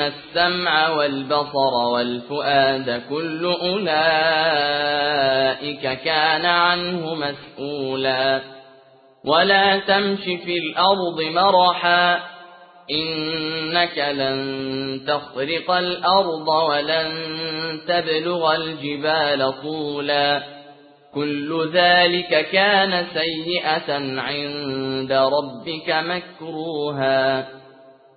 السمع والبصر والفؤاد كل أولئك كان عنه مسؤولا ولا تمش في الأرض مرحا إنك لن تخرق الأرض ولن تبلغ الجبال طولا كل ذلك كان سيئة عند ربك مكروها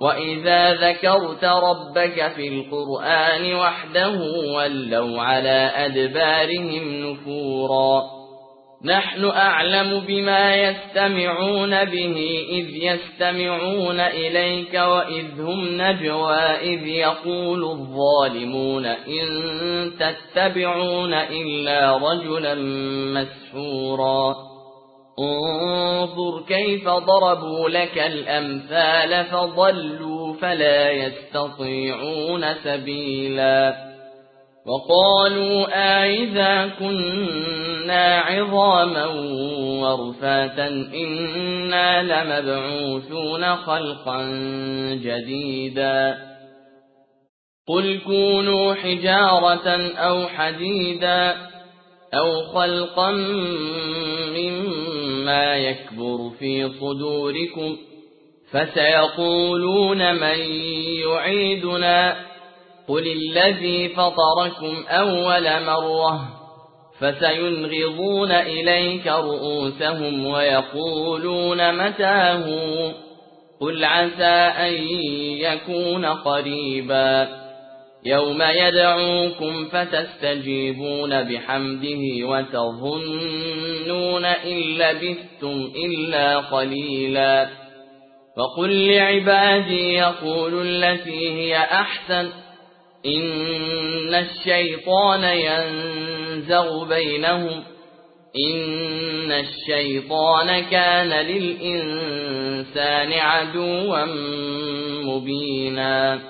وإذا ذكرت ربك في القرآن وحده ولوا على أدبارهم نفورا نحن أعلم بما يستمعون به إذ يستمعون إليك وإذ هم نجوى إذ يقول الظالمون إن تتبعون إلا رجلا مسحورا انظر كيف ضربوا لك الأمثال فضلوا فلا يستطيعون سبيلا وقالوا آئذا كنا عظاما ورفاتا إنا لمبعوثون خلقا جديدا قل كونوا حجارة أو حديدا أو خلقا مما يكبر في صدوركم فسيقولون من يعيدنا قل الذي فطركم أول مرة فسينغضون إليك رؤوسهم ويقولون متاه قل عسى أن يكون قريباً يوم يدعوكم فتستجيبون بحمده وتظنون إن لبثتم إلا قليلا. فقل لعبادي يقول التي هي أحسن. إن الشيطان ينزغ بينهم. إن الشيطان كان للإنسان عدوا مبينا.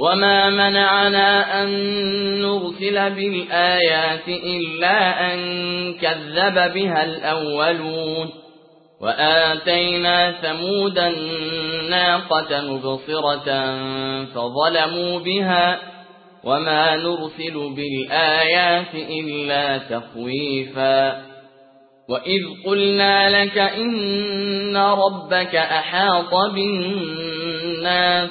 وما منعنا أن نرسل بالآيات إلا أن كذب بها الأولون وآتينا ثمود الناقة مبصرة فظلموا بها وما نرسل بالآيات إلا تخويفا وإذ قلنا لك إن ربك أحاط بالناس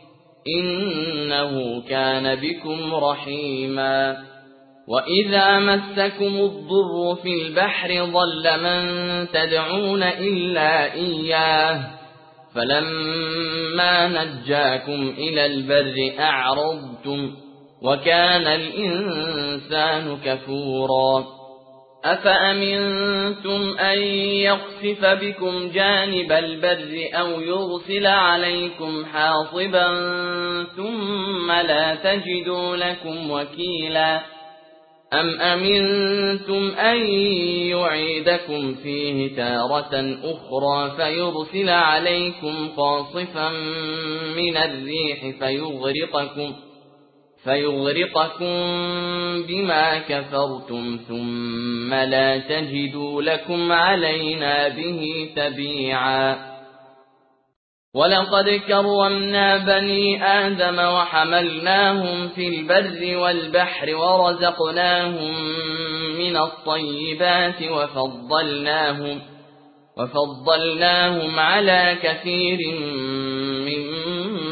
إنه كان بكم رحيما. وإذا مسكم الضر في البحر ضل من تدعون إلا إياه. فلما نجاكم إلى البر أعرضتم وكان الإنسان كفوراً. أفأمنتم أن يقصف بكم جانب البر أو يرسل عليكم حاصبا ثم لا تجدوا لكم وكيلا أم أمنتم أن يعيدكم فيه تارة أخرى فيرسل عليكم قاصفا من الريح فيغرقكم فيغرقكم بما كفرتم ثم لا تجدوا لكم علينا به تبيعا. ولقد كرمنا بني آدم وحملناهم في البر والبحر ورزقناهم من الطيبات وفضلناهم وفضلناهم على كثير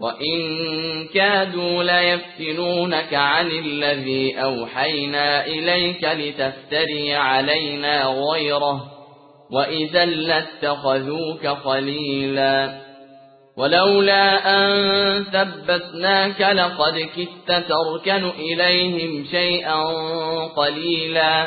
وإن كادوا ليفتنونك عن الذي أوحينا إليك لتفتري علينا غيره وإذا لاتخذوك خليلا ولولا أن ثبتناك لقد كدت تركن إليهم شيئا قليلا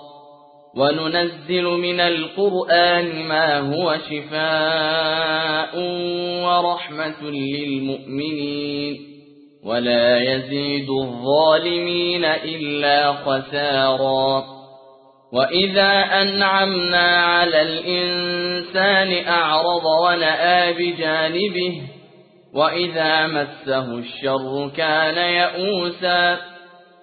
وننزل من القرآن ما هو شفاء ورحمة للمؤمنين. ولا يزيد الظالمين إلا خسارا. وإذا أنعمنا على الإنسان أعرض ونآ بجانبه وإذا مسه الشر كان يئوسا.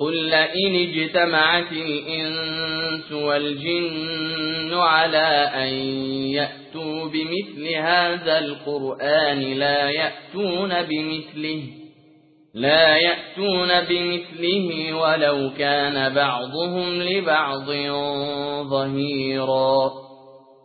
قل لئن اجتمعت الإنس والجن على أن يأتوا بمثل هذا القرآن لا يأتون بمثله لا يأتون بمثله ولو كان بعضهم لبعض ظهيراً.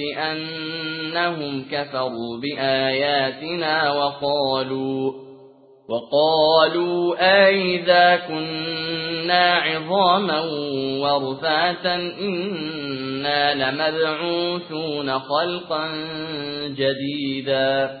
بأنهم كفروا بآياتنا وقالوا وقالوا أئذا كنا عظاما ورفاتا إنا لمبعوثون خلقا جديدا